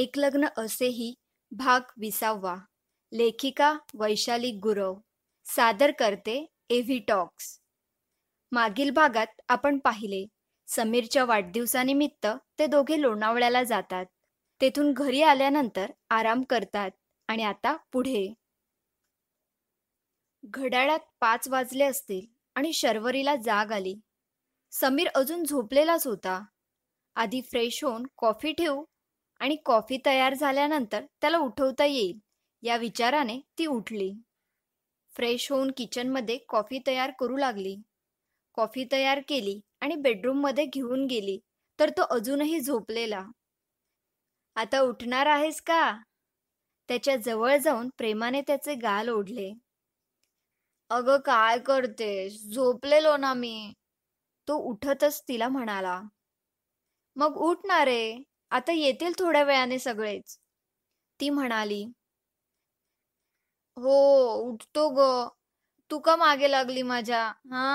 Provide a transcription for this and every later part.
एक लग्न असेही भाग विसावा. लेखिका वैशाली गुरव. सादर करते एव्ही टॉक्स. मागील भागात आपण पाहिले समीरच्या वाढदिवसानिमित्त ते दोघे लोणावळ्याला जातात. तेथून घरी आल्यानंतर आराम करतात आणि आता पुढे. घड्याळात पाच वाजले असतील आणि शर्वरीला जाग आली. समीर अजून झोपलेलाच होता. आधी फ्रेश होऊन कॉफी ठेवू आणि कॉफी तयार झाल्यानंतर त्याला उठवता येईल. या विचाराने ती उठली. फ्रेश होऊन किचनमध्ये कॉफी तयार करू लागली. कॉफी तयार केली आणि बेडरूममध्ये घेऊन गेली तर तो अजूनही झोपलेला. आता उठणार आहेस का? त्याच्याजवळ जाऊन प्रेमाने त्याचे गाल ओढले. अगं काय करतेस? झोपलेलो ना मी. तो उठतच तिला म्हणाला. मग उठणार रे. आता येतील थोड्या वेळाने सगळेच. ती म्हणाली हो उठतो ग. तू का मागे लागली माझ्या हा?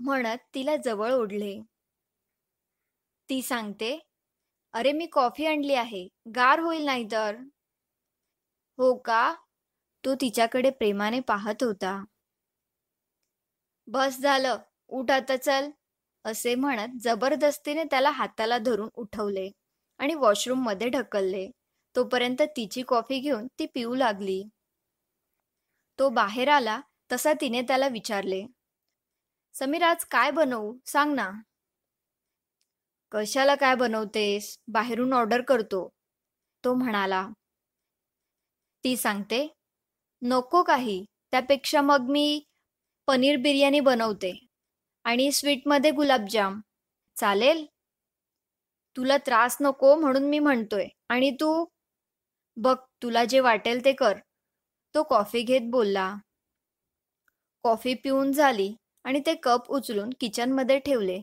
म्हणत तिला जवळ ओढले. ती सांगते अरे मी कॉफी आणली आहे गार होईल नाही तर हो का? तो तिच्याकडे प्रेमाने पाहत होता. बस झालं उठ आता चल असे म्हणत जबरदस्तीने त्याला हाताला धरून उठवले. आणि वॉशरूममध्ये ढकलले. तोपर्यंत तिची कॉफी घेऊन ती पिऊ लागली. तो बाहेर आला तसा तिने त्याला विचारले समीर आज काय बनवू? सांग ना. कशाला काय बनवतेस? बाहेरून ऑर्डर करतो. तो म्हणाला ती सांगते नको काही त्यापेक्षा मग मी पनीर बिर्याणी बनवते आणि स्वीटमध्ये गुलाबजाम. चालेल? तुला त्रास नको म्हणून मी म्हणतोय. आणि तू बघ तुला जे वाटेल ते कर. तो कॉफी घेत बोलला. कॉफी पिऊन झाली आणि ते कप उचलून किचनमध्ये ठेवले.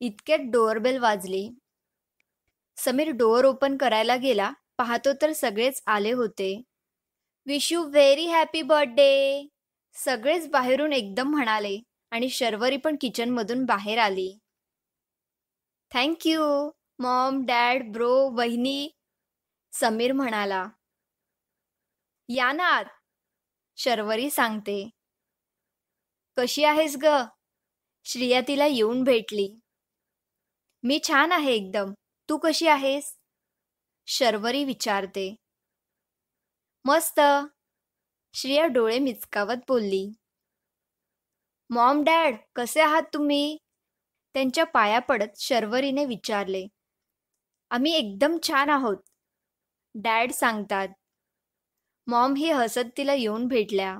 इतक्यात डोअरबेल वाजली. समीर डोअर ओपन करायला गेला. पाहतो तर सगळेच आले होते. Wish you very happy birthday सगळेच बाहेरून एकदम म्हणाले आणि शर्वरी पण किचनमधून बाहेर आली. थँक्यू मॉम डॅड ब्रो वहिनी समीर म्हणाला. या ना आत शर्वरी सांगते. कशी आहेस ग? श्रिया तिला येऊन भेटली. मी छान आहे एकदम. तू कशी आहेस? शर्वरी विचारते. मस्त. श्रिया डोळे मिचकावत बोलली. मॉम डॅड कसे आहात तुम्ही? त्यांच्या पाया पडत शर्वरीने विचारले. आम्ही एकदम छान आहोत. डॅड सांगतात मॉम ही हसत तिला येऊन भेटल्या.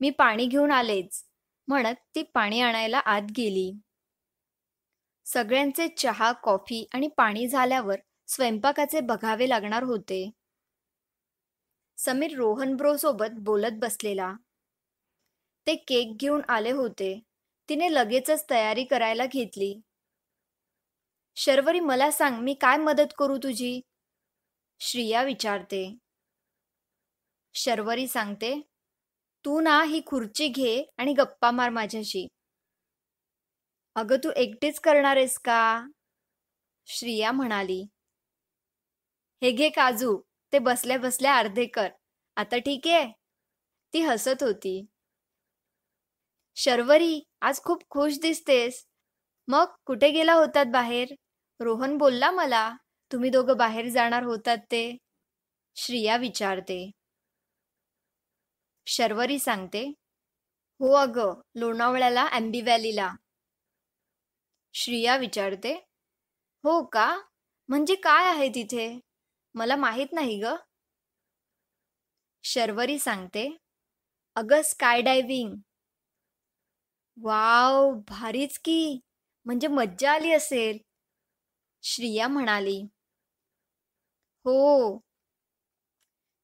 मी पाणी घेऊन आलेच. म्हणत ती पाणी आणायला आत गेली. सगळ्यांचे चहा कॉफी आणि पाणी झाल्यावर स्वयंपाकाचे बघावे लागणार होते. समीर रोहन ब्रो सोबत बोलत बसलेला. ते केक घेऊन आले होते. तिने लगेचच तयारी करायला घेतली. शर्वरी मला सांग मी काय मदत करू तुझी? श्रिया विचारते. शर्वरी सांगते तू ना ही खुर्ची घे आणि गप्पा मार माझ्याशी. अगं तू एकटीच करणार आहेस का? श्रिया म्हणाली. हे घे काजू ते बसल्या बसल्या अर्धे कर. आता ठीक आहे. ती हसत होती. शर्वरी आज खूप खुश दिसतेस. मग कुठे गेला होतात बाहेर? रोहन बोलला मला तुम्ही दोघं बाहेर जाणार होतात ते. श्रिया विचारते. शर्वरी सांगते हो अगं लोणावळ्याला अँबी व्हॅलीला. श्रिया विचारते हो का? म्हणजे काय आहे तिथे? मला माहीत नाही ग. शर्वरी सांगते अगं स्काय डायव्हिंग. वाव भारीच की. म्हणजे मज्जा आली असेल. श्रिया म्हणाली हो.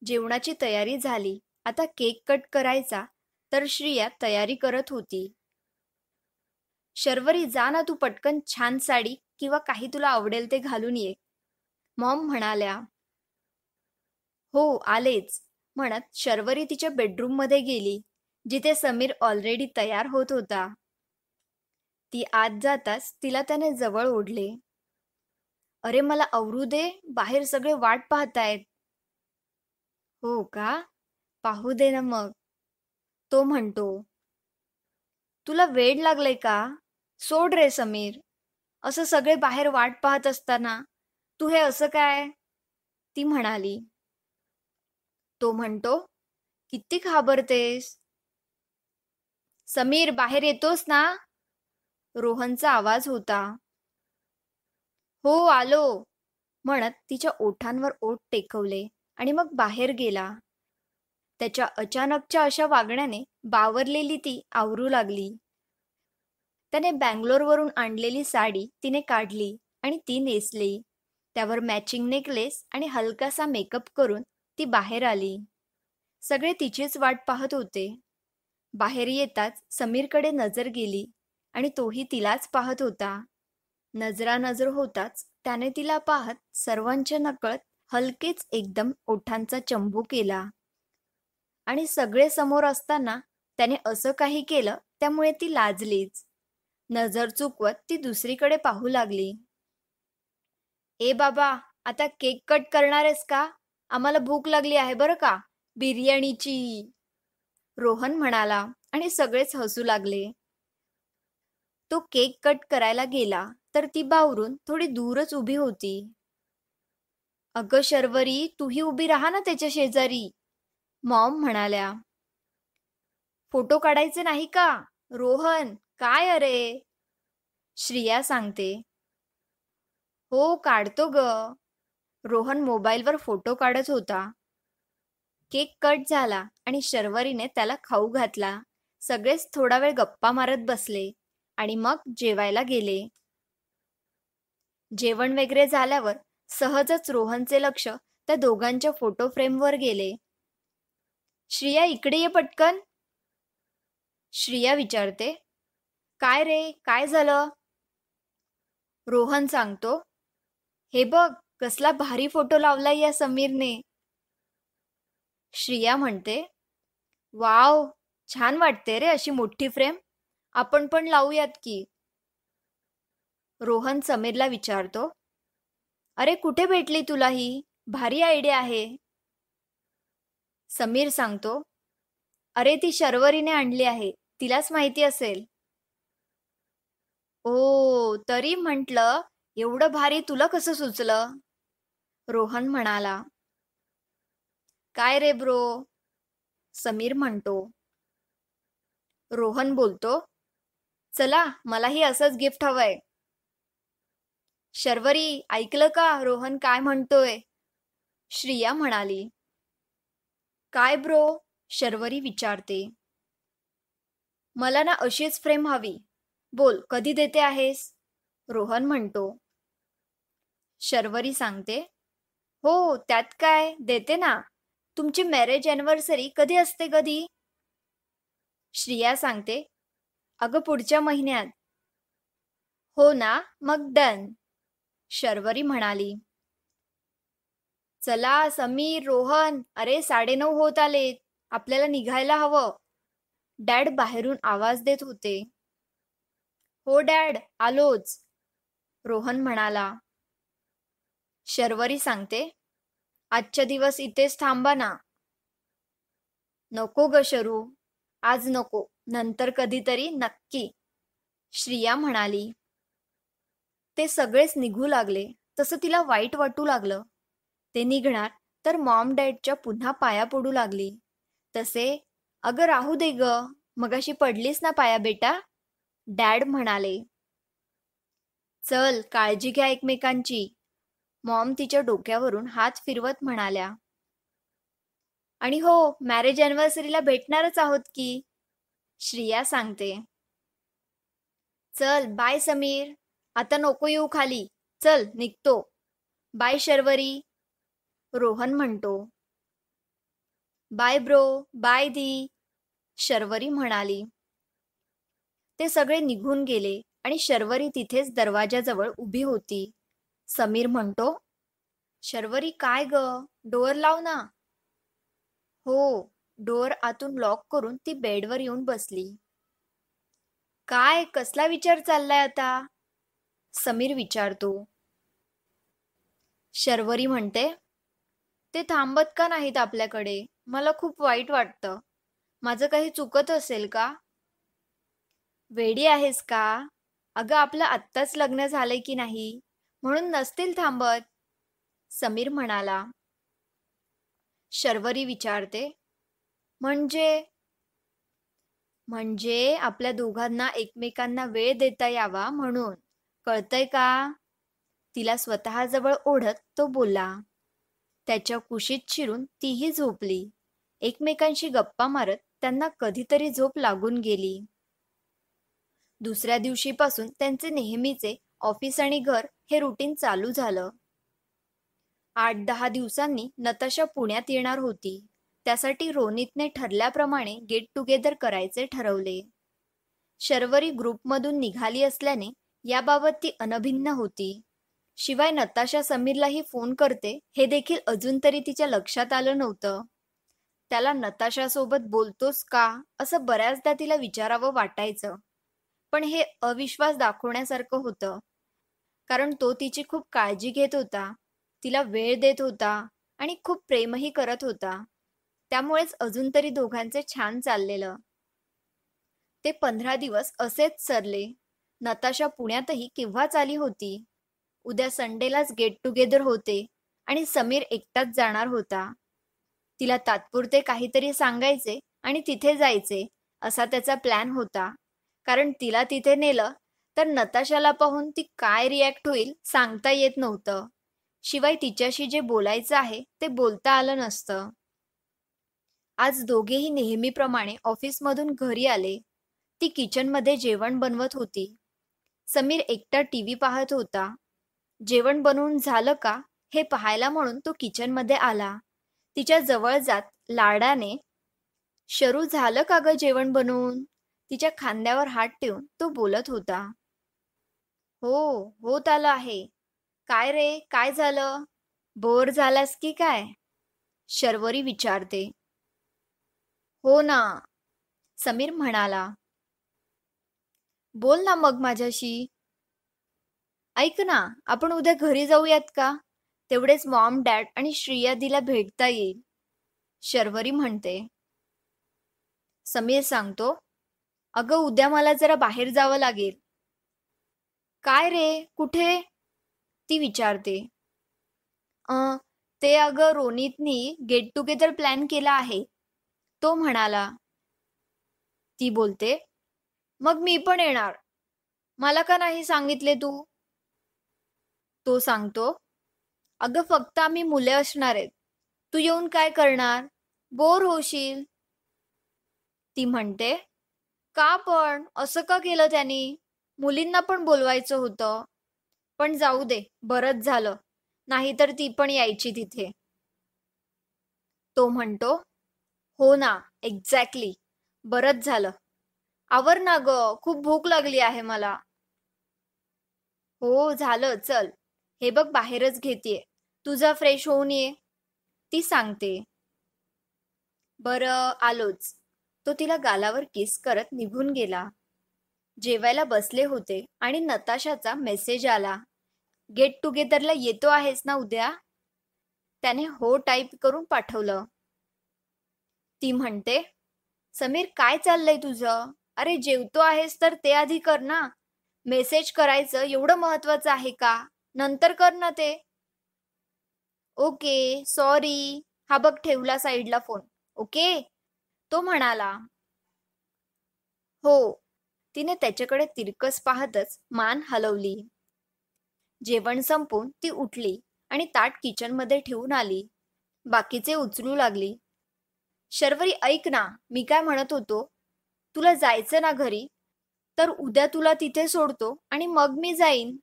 जेवणाची तयारी झाली. आता केक कट करायचा तर श्रिया तयारी करत होती. शर्वरी जा ना तू पटकन छान साडी किंवा काही तुला आवडेल ते घालून ये. मॉम म्हणाल्या हो आलेच. म्हणत शर्वरी तिच्या बेडरूममध्ये गेली जिथे समीर ऑलरेडी तयार होत होता. ती आत जाताच तिला त्याने जवळ ओढले. अरे मला आवरू दे. बाहेर सगळे वाट पाहतायत. हो का? पाहू दे ना मग. तो म्हणतो तुला वेड लागलाय का? सोड रे समीर. असं सगळे बाहेर वाट पाहत असताना तू हे असं काय? ती म्हणाली. तो म्हणतो किती घाबरतेस. समीर बाहेर येतोस ना? रोहनचा आवाज होता. हो आलो म्हणत तिच्या ओठांवर ओठ टेकवले आणि मग बाहेर गेला. त्याच्या अचानकच्या अशा वागण्याने बावरलेली ती आवरू लागली. त्याने बँगलोरवरून आणलेली साडी तिने काढली आणि ती नेसली. त्यावर मॅचिंग नेकलेस आणि हलकासा मेकअप करून ती बाहेर आली. सगळे तिचीच वाट पाहत होते. बाहेर येताच समीरकडे नजर गेली. आणि तोही तिलाच पाहत होता. नजरा नजर होताच त्याने तिला पाहत सर्वांच्या नकळत हलकेच एकदम ओठांचा चंबू केला. आणि सगळे समोर असताना त्याने असं काही केलं त्यामुळे ती लाजलीच. नजर चुकवत ती दुसरीकडे पाहू लागली. ए बाबा आता केक कट करणार आहेस का? आम्हाला भूक लागली आहे बरं का? बिर्याणीची. रोहन म्हणाला आणि सगळेच हसू लागले. तो केक कट करायला गेला तर ती बावरून थोडी दूरच उभी होती. अगं शर्वरी तूही उभी राहा ना त्याच्या शेजारी मॉम म्हणाल्या. फोटो काढायचे नाही का? रोहन काय अरे? श्रिया सांगते. हो काढतो ग. रोहन मोबाईलवर फोटो काढत होता. केक कट झाला आणि शर्वरीने त्याला खाऊ घातला. सगळेच थोडा वेळ गप्पा मारत बसले. आणि मग जेवायला गेले. जेवण वगैरे झाल्यावर सहजच रोहनचे लक्ष त्या दोघांच्या फोटो फ्रेमवर गेले. श्रिया इकडे ये पटकन. श्रिया विचारते काय रे काय झालं? रोहन सांगतो हे बघ कसला भारी फोटो लावलाय या समीरने. श्रिया म्हणते वाव छान वाटते रे अशी मोठी फ्रेम. आपण पण लावूयात की. रोहन समीरला विचारतो अरे कुठे भेटली तुला ही? भारी आयडिया आहे. समीर सांगतो अरे ती शर्वरीने आणली आहे. तिलाच माहिती असेल. ओ तरी म्हंटल एवढं भारी तुला कसं सुचलं? रोहन म्हणाला. काय रे ब्रो? समीर म्हणतो. रोहन बोलतो चला मलाही असंच गिफ्ट हवंय. शर्वरी ऐकलं का रोहन काय म्हणतोय? श्रिया म्हणाली काय ब्रो? शर्वरी विचारते. मला ना अशीच फ्रेम हवी. बोल कधी देते आहेस? रोहन म्हणतो. शर्वरी सांगते हो त्यात काय? देते ना. तुमची मॅरेज अॅनिव्हर्सरी कधी असते कधी? श्रिया सांगते अगं पुढच्या महिन्यात. हो ना मग डन शर्वरी म्हणाली. चला समीर रोहन अरे साडेनऊ होत आलेत. आपल्याला निघायला हवं. डॅड बाहेरून आवाज देत होते. हो डॅड आलोच रोहन म्हणाला. शर्वरी सांगते आजच्या दिवस इथेच थांबा ना. नको ग शरू आज नको. नंतर कधीतरी नक्की. श्रिया म्हणाली ते सगळेच निघू लागले. तसं तिला वाईट वाटू लागलं. ते निघणार तर मॉम डॅडच्या पुन्हा पाया पडू लागली. तसे अगं राहू दे ग. मगाशी पडलीस ना पाया बेटा? डॅड म्हणाले चल काळजी घ्या एकमेकांची. मॉम तिच्या डोक्यावरून हात फिरवत म्हणाल्या आणि हो मॅरेज अॅनिव्हर्सरीला भेटणारच आहोत की? श्रिया सांगते. चल बाय समीर. आता नको येऊ खाली. चल निघतो. बाय शर्वरी. रोहन म्हणतो. बाय ब्रो बाय दी शर्वरी म्हणाली. ते सगळे निघून गेले आणि शर्वरी तिथेच दरवाजाजवळ उभी होती. समीर म्हणतो शर्वरी काय ग? डोअर लाव ना. हो. डोअर आतून लॉक करून ती बेडवर येऊन बसली. काय? कसला विचार चाललाय आता? समीर विचारतो. शर्वरी म्हणते ते थांबत का नाहीत आपल्याकडे? मला खूप वाईट वाटतं. माझं काही चुकत असेल का? वेडी आहेस का? अगं आपलं आत्ताच लग्न झालंय की नाही? म्हणून नसतील थांबत. समीर म्हणाला. शर्वरी विचारते म्हणजे? म्हणजे आपल्या दोघांना एकमेकांना वेळ देता यावा म्हणून. कळतय का? तिला स्वतःजवळ ओढत तो बोला. त्याच्या कुशीत शिरून तीही झोपली. एकमेकांशी गप्पा मारत त्यांना कधीतरी झोप लागून गेली. दुसऱ्या दिवशीपासून त्यांचे नेहमीचे ऑफिस आणि घर हे रुटीन चालू झालं. आठ दहा दिवसांनी नताशा पुण्यात येणार होती. त्यासाठी रोनितने ठरल्याप्रमाणे गेट टुगेदर करायचे ठरवले. शर्वरी ग्रुपमधून निघाली असल्याने याबाबत ती अनभिन्न होती. शिवाय नताशा समीरलाही फोन करते हे देखील अजून तरी तिच्या लक्षात आलं नव्हतं. त्याला नताशासोबत बोलतोस का? असं बऱ्याचदा तिला विचारावं वाटायचं. पण हे अविश्वास दाखवण्यासारखं होतं. कारण तो तिची खूप काळजी घेत होता. तिला वेळ देत होता आणि खूप प्रेमही करत होता. त्यामुळेच अजून तरी दोघांचे छान चाललेलं. ते पंधरा दिवस असेच सरले. नताशा पुण्यातही केव्हाच आली होती? उद्या संडेलाच गेट टुगेदर होते आणि समीर एकटाच जाणार होता. तिला तात्पुरते काहीतरी सांगायचे आणि तिथे जायचे असा त्याचा प्लॅन होता. कारण तिला तिथे नेलं तर नताशाला पाहून ती काय रिॲक्ट होईल सांगता येत नव्हतं. शिवाय तिच्याशी जे बोलायचं आहे ते बोलता आलं नसतं. आज दोघेही नेहमीप्रमाणे ऑफिसमधून घरी आले. ती किचनमध्ये जेवण बनवत होती. समीर एकटा टी व्ही पाहत होता. जेवण बनवून झालं का हे पाहायला म्हणून तो किचनमध्ये आला. तिच्या जवळ जात लाडाने शरू झालं का ग जेवण बनवून? तिच्या खांद्यावर हात ठेवून तो बोलत होता. हो होत आलं आहे. काय रे काय झालं? बोर झालास की काय? शर्वरी विचारते. हो ना. समीर म्हणाला बोल ना मग माझ्याशी. ऐक ना आपण उद्या घरी जाऊयात का? तेवढेच मॉम डॅड आणि श्रिया दिला भेटता येईल. शर्वरी म्हणते. समीर सांगतो अगं उद्या मला जरा बाहेर जावं लागेल. काय रे? कुठे? ती विचारते. ते अगं रोनीतनी गेट टुगेदर प्लॅन केला आहे. तो म्हणाला ती बोलते. मग मी पण येणार. मला का नाही सांगितले तू? तो सांगतो अगं फक्त आम्ही मुले असणार आहेत. तू येऊन काय करणार? बोर होशील. ती म्हणते का पण? असं का केलं त्यांनी? मुलींना पण बोलवायचं होतं. पण जाऊ दे बरंच झालं. नाहीतर ती पण यायची तिथे. तो म्हणतो हो ना एक्झॅक्टली बरंच झालं. आवर ना ग खूप भूक लागली आहे मला. हो झालं चल. हे बघ बाहेरच घेतेय. तुझा फ्रेश होऊन ये. ती सांगते. बरं आलोच. तो तिला गालावर किस करत निघून गेला. जेवायला बसले होते आणि नताशाचा मेसेज आला. गेट टुगेदरला येतो आहेस ना उद्या? त्याने हो टाईप करून पाठवलं. ती म्हणते समीर काय चाललंय तुझं? अरे जेवतो आहेस तर ते आधी कर ना. मेसेज करायचं एवढं महत्वाचं आहे का? नंतर कर ना ते. Okay sorry. हा बघ ठेवला साईडला फोन. ओके? तो म्हणाला हो. तिने त्याच्याकडे तिरकस पाहतच मान हलवली. जेवण संपून ती उठली आणि ताट किचनमध्ये ठेवून आली. बाकीचे उचलू लागली. शर्वरी ऐक ना मी काय म्हणत होतो तुला जायचं ना घरी तर उद्या तुला तिथे सोडतो आणि मग मी जाईन.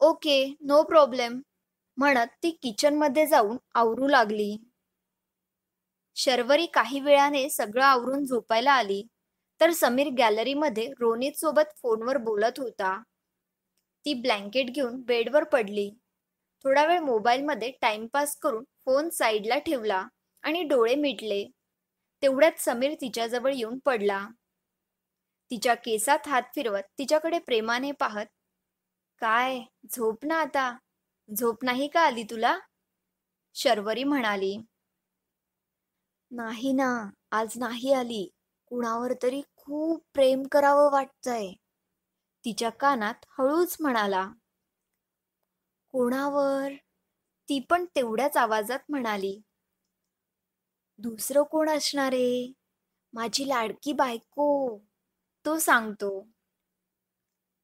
ओके नो प्रॉब्लेम म्हणत ती किचनमध्ये जाऊन आवरू लागली. शर्वरी काही वेळाने सगळं आवरून झोपायला आली तर समीर गॅलरीमध्ये रोनित सोबत फोनवर बोलत होता. ती ब्लँकेट घेऊन बेडवर पडली. थोडा वेळ मोबाईलमध्ये टाइमपास करून फोन साईडला ठेवला. आणि डोळे मिटले. तेवढ्यात समीर तिच्याजवळ येऊन पडला. तिच्या केसात हात फिरवत तिच्याकडे प्रेमाने पाहत काय? झोप ना आता. झोप नाही का आली तुला? शर्वरी म्हणाली. नाही ना. आज नाही आली. कुणावर तरी खूप प्रेम करावं वाटतंय. तिच्या कानात हळूच म्हणाला. कोणावर? ती पण तेवढ्याच आवाजात म्हणाली. दुसरं कोण असणारे माझी लाडकी बायको तो सांगतो.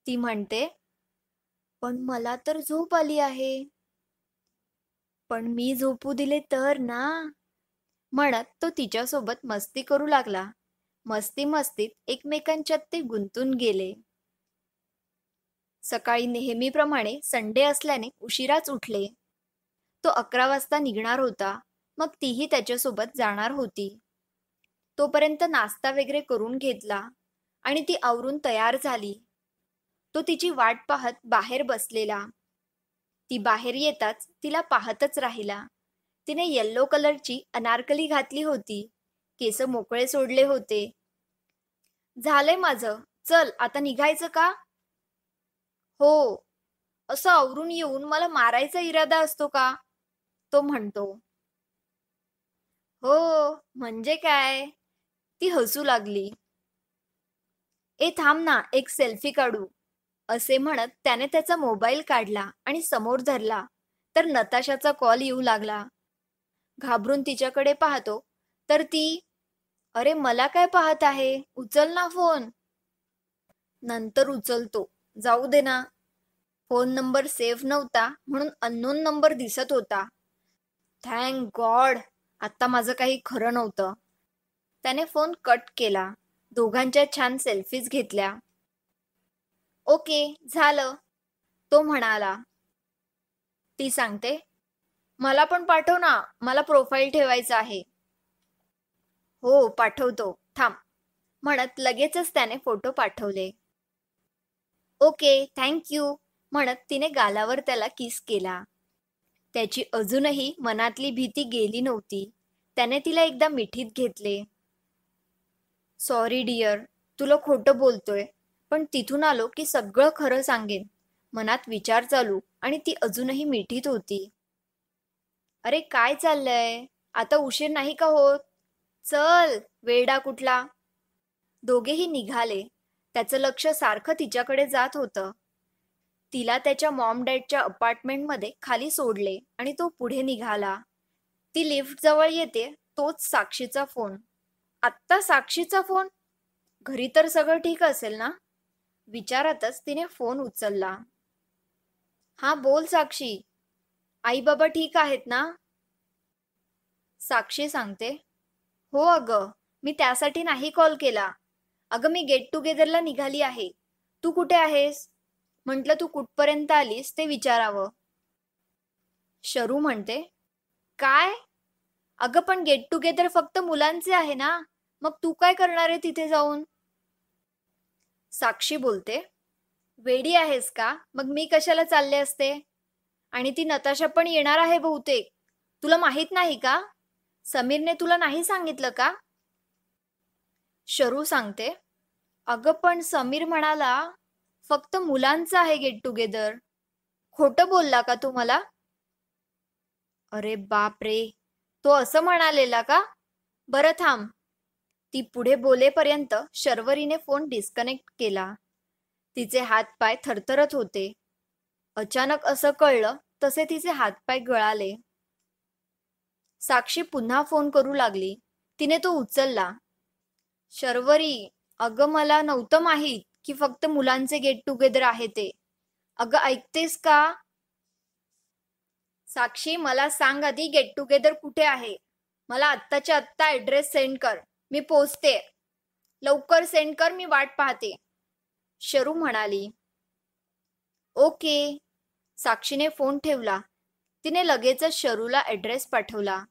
ती म्हणते पण मला तर झोप आली आहे. पण मी झोपू दिले तर ना. म्हणत तो तिच्यासोबत मस्ती करू लागला. मस्ती मस्तीत एकमेकांच्यात ते गुंतून गेले. सकाळी नेहमीप्रमाणे संडे असल्याने उशिराच उठले. तो अकरा वाजता निघणार होता. मग तीही त्याच्यासोबत जाणार होती. तोपर्यंत नाश्ता वगैरे करून घेतला आणि ती आवरून तयार झाली. तो तिची वाट पाहत बाहेर बसलेला. ती बाहेर येताच तिला पाहतच राहिला. तिने येल्लो कलरची अनारकली घातली होती. केस मोकळे सोडले होते. झालंय माझं. चल आता निघायचं का? हो. असं आवरून येऊन मला मारायचा इरादा असतो का? तो म्हणतो. हो म्हणजे काय? ती हसू लागली. ए थांब ना एक सेल्फी काढू असे म्हणत त्याने त्याचा मोबाईल काढला आणि समोर धरला. तर नताशाचा कॉल येऊ लागला. घाबरून तिच्याकडे पाहतो. तर ती अरे मला काय पाहत आहे? उचल ना फोन. नंतर उचलतो. जाऊ दे ना. फोन नंबर सेव्ह नव्हता म्हणून अननोन नंबर दिसत होता. Thank God. आत्ता माझं काही खरं नव्हतं. त्याने फोन कट केला. दोघांच्या छान सेल्फीज घेतल्या. ओके झालं तो म्हणाला. ती सांगते मला पण पाठव ना मला प्रोफाईल ठेवायचं आहे. हो पाठवतो थांब म्हणत लगेचच त्याने फोटो पाठवले. ओके थँक्यू म्हणत तिने गालावर त्याला किस केला. त्याची अजूनही मनातली भीती गेली नव्हती. त्याने तिला एकदा मिठीत घेतले. सॉरी डिअर तुला खोटं बोलतोय. पण तिथून आलो की सगळं खरं सांगेन. मनात विचार चालू आणि ती अजूनही मिठीत होती. अरे काय चाललंय? आता उशीर नाही का होत? चल वेडा कुठला. दोघेही निघाले. त्याचं लक्ष सारखं तिच्याकडे जात होतं. तिला त्याच्या मॉम डॅडच्या अपार्टमेंटमध्ये खाली सोडले आणि तो पुढे निघाला. ती लिफ्ट जवळ येते तोच साक्षीचा फोन आत्ता साक्षीचा फोन घरी तर सगळं ठीक असेल ना? विचारातच तिने फोन उचलला. हा बोल साक्षी. आई बाबा ठीक आहेत ना? साक्षी सांगते. हो अगं मी त्यासाठी नाही कॉल केला. अगं मी गेट टुगेदरला निघाली आहे. तू कुठे आहेस? म्हटलं तू कुठपर्यंत आलीस ते विचारावं. शरू म्हणते काय? अगं पण गेट टुगेदर फक्त मुलांचे आहे ना? मग तू काय करणार आहे तिथे जाऊन? साक्षी बोलते वेडी आहेस का? मग मी कशाला चालले असते? आणि ती नताशा पण येणार आहे बहुतेक. तुला माहीत नाही का? समीरने तुला नाही सांगितलं का? शरू सांगते अगं पण समीर म्हणाला फक्त मुलांचं आहे गेट टुगेदर खोटं बोलला का तू मला? अरे बाप रे तो असं म्हणालेला का? बरं थांब. ती पुढे बोलेपर्यंत शर्वरीने फोन डिस्कनेक्ट केला. तिचे हातपाय थरथरत होते. अचानक असं कळलं तसे तिचे हातपाय गळाले. साक्षी पुन्हा फोन करू लागली. तिने तो उचलला. शर्वरी अगं मला नव्हतं माहीत. की फक्त मुलांचे गेट टुगेदर आहे ते. अगं ऐकतेस का? साक्षी मला सांग आधी गेट टुगेदर कुठे आहे? मला आत्ताच्या आत्ता ऍड्रेस सेंड कर. मी पोचते. लवकर सेंड कर मी वाट पाहते. शरू म्हणाली. ओके. साक्षीने फोन ठेवला. तिने लगेचच शरूला ऍड्रेस पाठवला.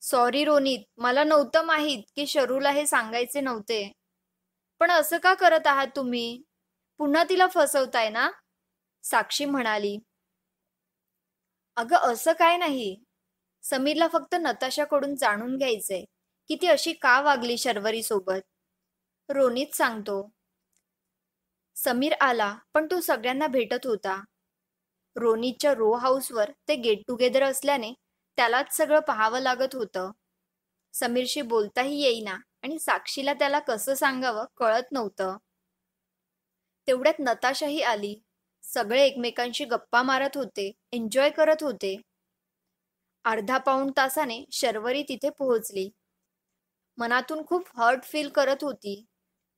सॉरी रोनित मला नव्हतं माहीत की शरूला हे सांगायचे नव्हते. पण असं का करत आहात तुम्ही? पुन्हा तिला फसवताय ना? साक्षी म्हणाली. अगं असं काय नाही. समीरला फक्त नताशाकडून जाणून घ्यायचंय की ती अशी का वागली शर्वरी सोबत? रोनीत सांगतो. समीर आला पण तो सगळ्यांना भेटत होता. रोनीतच्या रो हाऊसवर ते गेट टुगेदर असल्याने त्यालाच सगळं पाहावं लागत होतं. समीरशी बोलताही येईना. आणि साक्षीला त्याला कसं सांगावं कळत नव्हतं. तेवढ्यात नताशाही आली. सगळे एकमेकांशी गप्पा मारत होते एन्जॉय करत होते. अर्धा पाऊण तासाने शर्वरी तिथे पोहोचली. मनातून खूप हर्ट फील करत होती.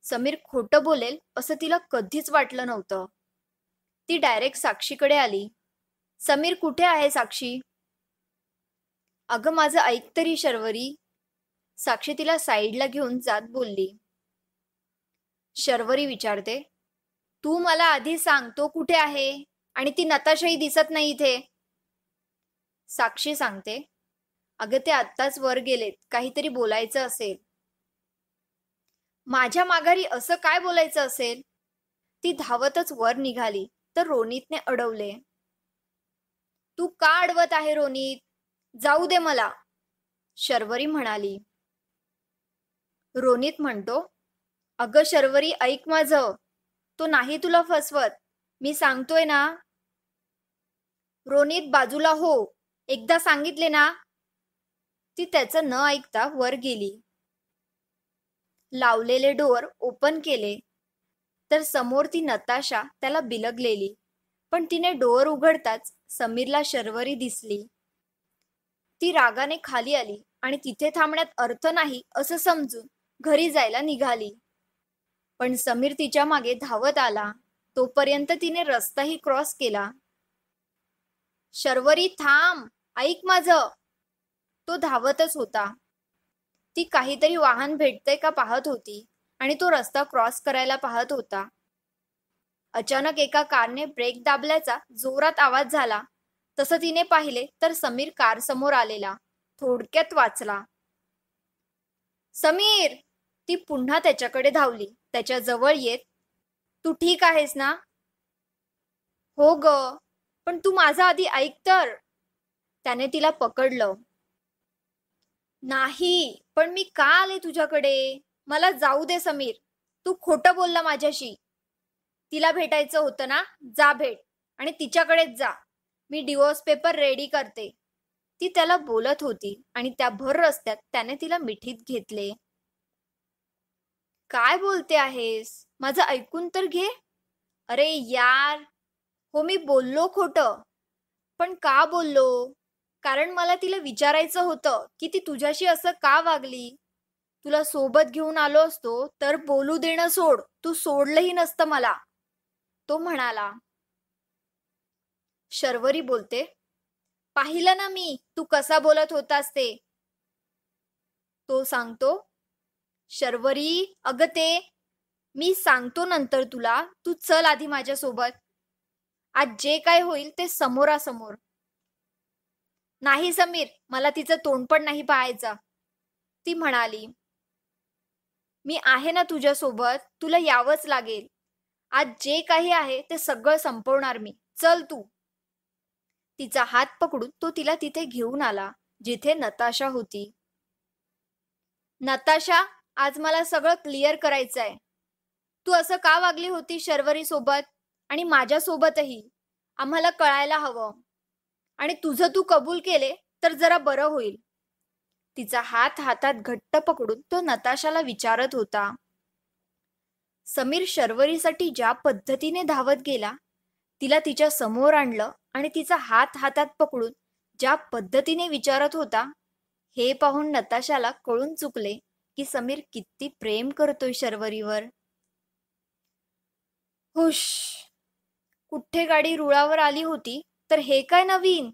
समीर खोटं बोलेल असं तिला कधीच वाटलं नव्हतं. ती डायरेक्ट साक्षीकडे आली. समीर कुठे आहे साक्षी? अगं माझं ऐक तरी शर्वरी. साक्षी तिला साईडला घेऊन जात बोलली. शर्वरी विचारते तू मला आधी सांग तो कुठे आहे? आणि ती नताशाही दिसत नाही इथे. साक्षी सांगते अगं ते आत्ताच वर गेलेत काहीतरी बोलायचं असेल. माझ्या माघारी असं काय बोलायचं असेल? ती धावतच वर निघाली तर रोनितने अडवले. तू का अडवत आहे रोनित? जाऊ दे मला शर्वरी म्हणाली. रोनित म्हणतो अगं शर्वरी ऐक माझ. तो नाही तुला फसवत. मी सांगतोय ना. रोनित बाजूला हो. एकदा सांगितले ना ती त्याचं न ऐकता वर गेली. लावलेले डोअर ओपन केले. तर समोर ती नताशा त्याला बिलगलेली. पण तिने डोअर उघडताच समीरला शर्वरी दिसली. ती रागाने खाली आली आणि तिथे थांबण्यात अर्थ नाही असं समजून घरी जायला निघाली. पण समीर तिच्यामागे धावत आला. तोपर्यंत तिने रस्ताही क्रॉस केला. शर्वरी थांब. ऐक माझ. तो धावतच होता. ती काहीतरी वाहन भेटतंय का पाहत होती आणि तो रस्ता क्रॉस करायला पाहत होता. अचानक एका कारने ब्रेक दाबल्याचा जोरात आवाज झाला. तसं तिने पाहिले तर समीर कार समोर आलेला. थोडक्यात वाचला. समीर! ती पुन्हा त्याच्याकडे धावली. त्याच्याजवळ येत तू ठीक आहेस ना? हो ग पण तू माझा आधी ऐक तर. त्याने तिला पकडलं. नाही पण मी का आले तुझ्याकडे? मला जाऊ दे समीर. तू खोटं बोलला माझ्याशी. तिला भेटायचं होतं ना? जा भेट आणि तिच्याकडेच जा. मी डिवोर्स पेपर रेडी करते. ती त्याला बोलत होती आणि त्या भर रस्त्यात त्याने तिला मिठीत घेतले. काय बोलते आहेस? माझं ऐकून तर घे. अरे यार हो मी बोललो खोट. पण का बोललो? कारण मला तिला विचारायचं होतं की ती तुझ्याशी असं का वागली? तुला सोबत घेऊन आलो असतो तर बोलू देणं सोड. तू सोडलंही नसतं मला. तो म्हणाला. शर्वरी बोलते. पाहिलं ना मी तू कसा बोलत होतास ते. तो सांगतो शर्वरी अगं ते मी सांगतो नंतर तुला तू चल आधी माझ्यासोबत. आज जे काय होईल ते समोरासमोर. नाही समीर मला तिचं तोंड पण नाही पाहायचं ती म्हणाली. मी आहे ना तुझ्यासोबत तुला यावंच लागेल. आज जे काही आहे ते सगळं संपवणार मी. चल तू. तिचा हात पकडून तो तिला तिथे घेऊन आला जिथे नताशा होती. नताशा आज मला सगळं क्लिअर करायचं आहे तू असं का वागली होती शर्वरी सोबत आणि माझ्यासोबतही आम्हाला कळायला हवं. आणि तुझं तू कबूल केले तर जरा बरं होईल. तिचा हात हातात घट्ट पकडून तो नताशाला विचारत होता. समीर शर्वरीसाठी ज्या पद्धतीने धावत गेला तिला तिच्या समोर आणलं आणि तिचा हात हातात पकडून ज्या पद्धतीने विचारत होता हे पाहून नताशाला कळून चुकले. की समीर किती प्रेम करतोय शर्वरीवर. हुश. कुठे गाडी रुळावर आली होती तर हे काय नवीन?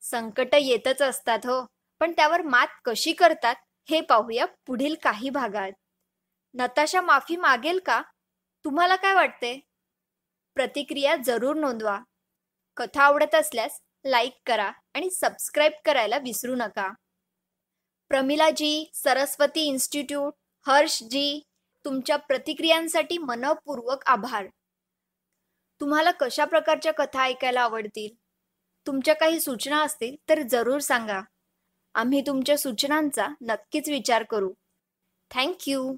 संकट येतच असतात हो पण त्यावर मात कशी करतात हे पाहूया पुढील काही भागात. नताशा माफी मागेल का? तुम्हाला काय वाटते? प्रतिक्रिया जरूर नोंदवा. कथा आवडत असल्यास लाईक करा आणि सबस्क्राईब करायला विसरू नका. प्रमिलाजी सरस्वती इन्स्टिट्यूट हर्षजी तुमच्या प्रतिक्रियांसाठी मनपूर्वक आभार. तुम्हाला कशा प्रकारच्या कथा ऐकायला आवडतील? तुमच्या काही सूचना असतील तर जरूर सांगा. आम्ही तुमच्या सूचनांचा नक्कीच विचार करू. थँक्यू.